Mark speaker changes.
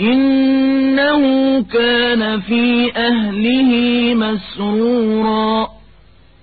Speaker 1: إنه كان في أهله مسرورا.